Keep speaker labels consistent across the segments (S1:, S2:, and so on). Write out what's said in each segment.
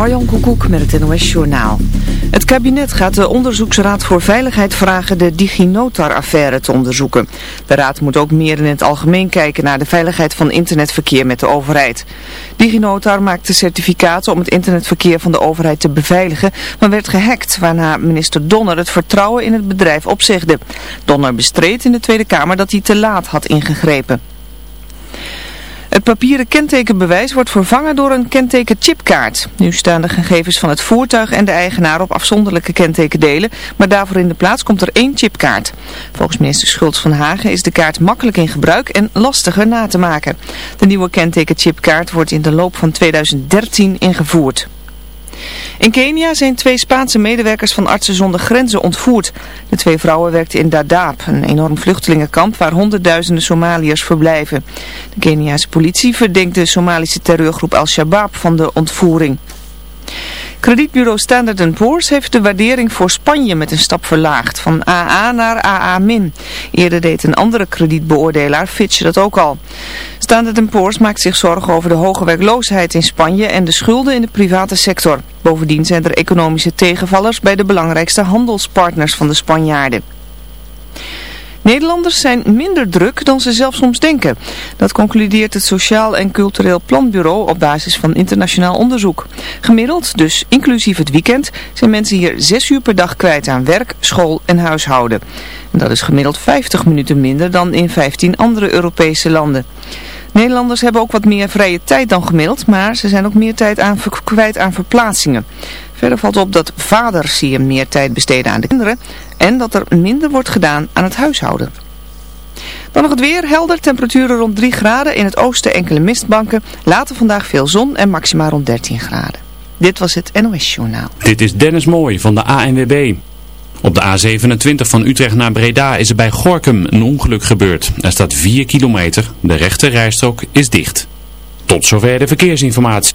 S1: Marjan Koekoek met het NOS Journaal. Het kabinet gaat de Onderzoeksraad voor Veiligheid vragen de DigiNotar-affaire te onderzoeken. De raad moet ook meer in het algemeen kijken naar de veiligheid van internetverkeer met de overheid. DigiNotar maakte certificaten om het internetverkeer van de overheid te beveiligen, maar werd gehackt, waarna minister Donner het vertrouwen in het bedrijf opzegde. Donner bestreed in de Tweede Kamer dat hij te laat had ingegrepen. Het papieren kentekenbewijs wordt vervangen door een kentekenchipkaart. Nu staan de gegevens van het voertuig en de eigenaar op afzonderlijke kentekendelen, maar daarvoor in de plaats komt er één chipkaart. Volgens minister Schultz van Hagen is de kaart makkelijk in gebruik en lastiger na te maken. De nieuwe kentekenchipkaart wordt in de loop van 2013 ingevoerd. In Kenia zijn twee Spaanse medewerkers van Artsen zonder Grenzen ontvoerd. De twee vrouwen werkten in Dadaab, een enorm vluchtelingenkamp waar honderdduizenden Somaliërs verblijven. De Keniaanse politie verdenkt de Somalische terreurgroep Al-Shabaab van de ontvoering. Kredietbureau Standard Poor's heeft de waardering voor Spanje met een stap verlaagd, van AA naar AA-. Eerder deed een andere kredietbeoordelaar Fitch dat ook al. Standard Poor's maakt zich zorgen over de hoge werkloosheid in Spanje en de schulden in de private sector. Bovendien zijn er economische tegenvallers bij de belangrijkste handelspartners van de Spanjaarden. Nederlanders zijn minder druk dan ze zelf soms denken. Dat concludeert het Sociaal en Cultureel Planbureau op basis van internationaal onderzoek. Gemiddeld, dus inclusief het weekend, zijn mensen hier 6 uur per dag kwijt aan werk, school en huishouden. En dat is gemiddeld 50 minuten minder dan in 15 andere Europese landen. Nederlanders hebben ook wat meer vrije tijd dan gemiddeld, maar ze zijn ook meer tijd aan, kwijt aan verplaatsingen. Verder valt op dat vaders hier meer tijd besteden aan de kinderen en dat er minder wordt gedaan aan het huishouden. Dan nog het weer, helder, temperaturen rond 3 graden, in het oosten enkele mistbanken, later vandaag veel zon en maxima rond 13 graden. Dit was het NOS Journaal.
S2: Dit is Dennis Mooij van de ANWB. Op de A27 van Utrecht naar Breda is er bij Gorkum een ongeluk gebeurd. Er staat 4 kilometer, de rechte rijstrook is dicht. Tot zover de verkeersinformatie.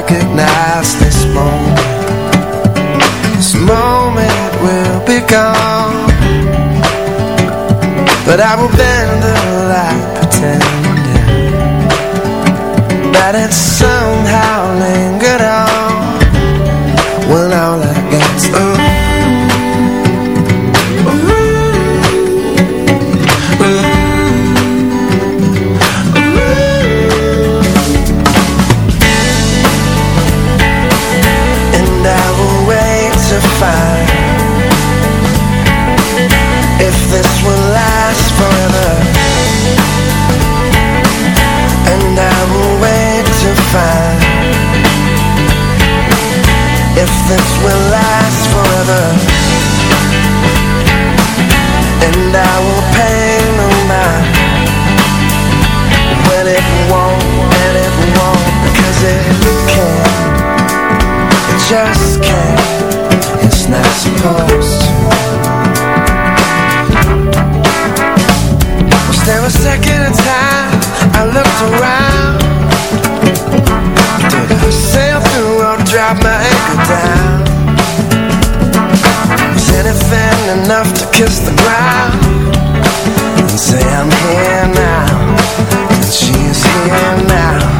S3: Recognize this moment. This moment will be gone. But I will bend the light pretending That it somehow lingered on. When all I got's just can't. It's not supposed. Was there a second time I looked around? Did I sail through or drop my anchor down? Was anything enough to kiss the ground? And say I'm here now And she is here now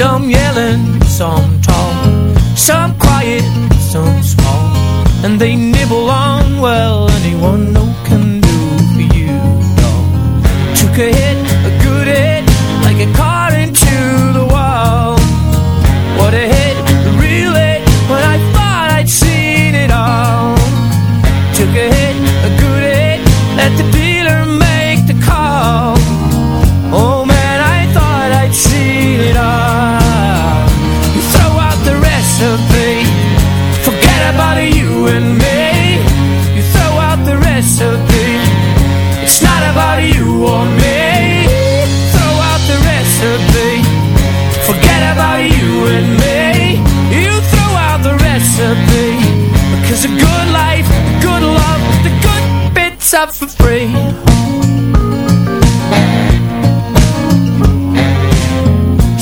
S4: some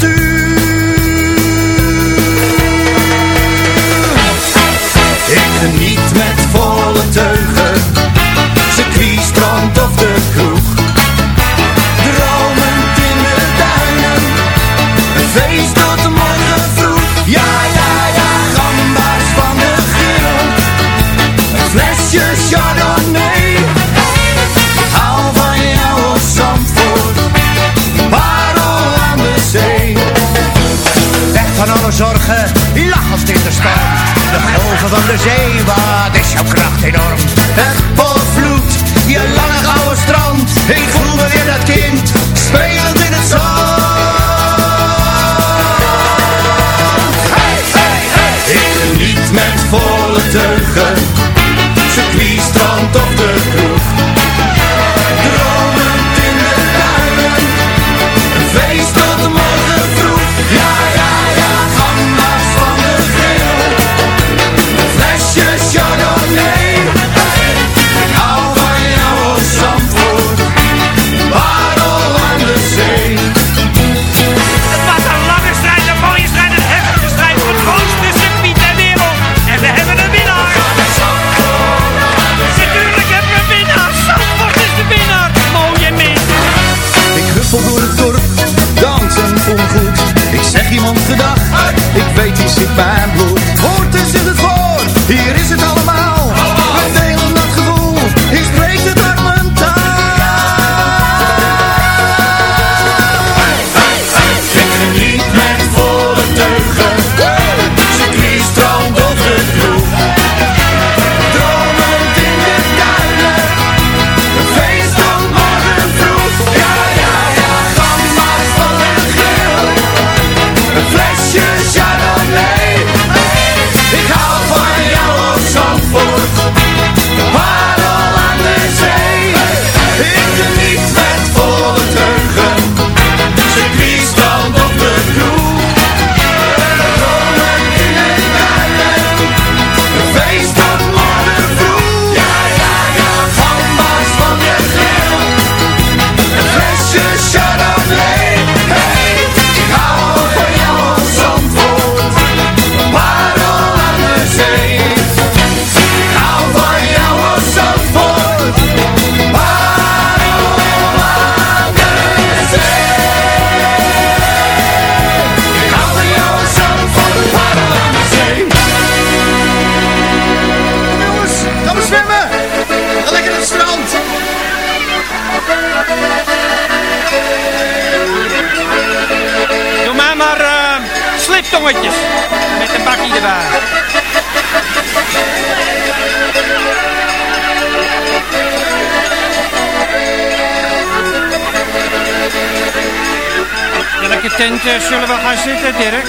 S5: perdu zorgen, als in de storm. De golven van de zee, wat is jouw kracht enorm?
S6: Het volvloed, je lange oude strand. Ik voel me weer dat kind, spelend in het zand. Hey, hey, hey! Ik geniet met volle teugen, circuit, strand of de kroeg hier is het
S4: al. Eh, zullen we gaan zitten, Dirk?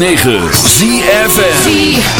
S7: 106.9 ZFM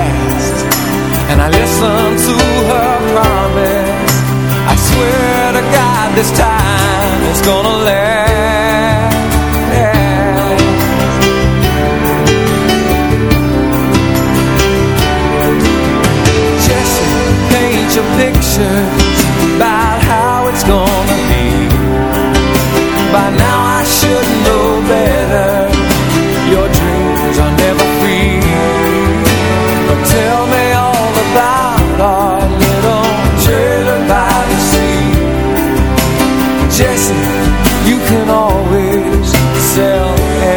S8: And I listen to her promise. I swear to God this time it's gonna last. Jesse, paint your pictures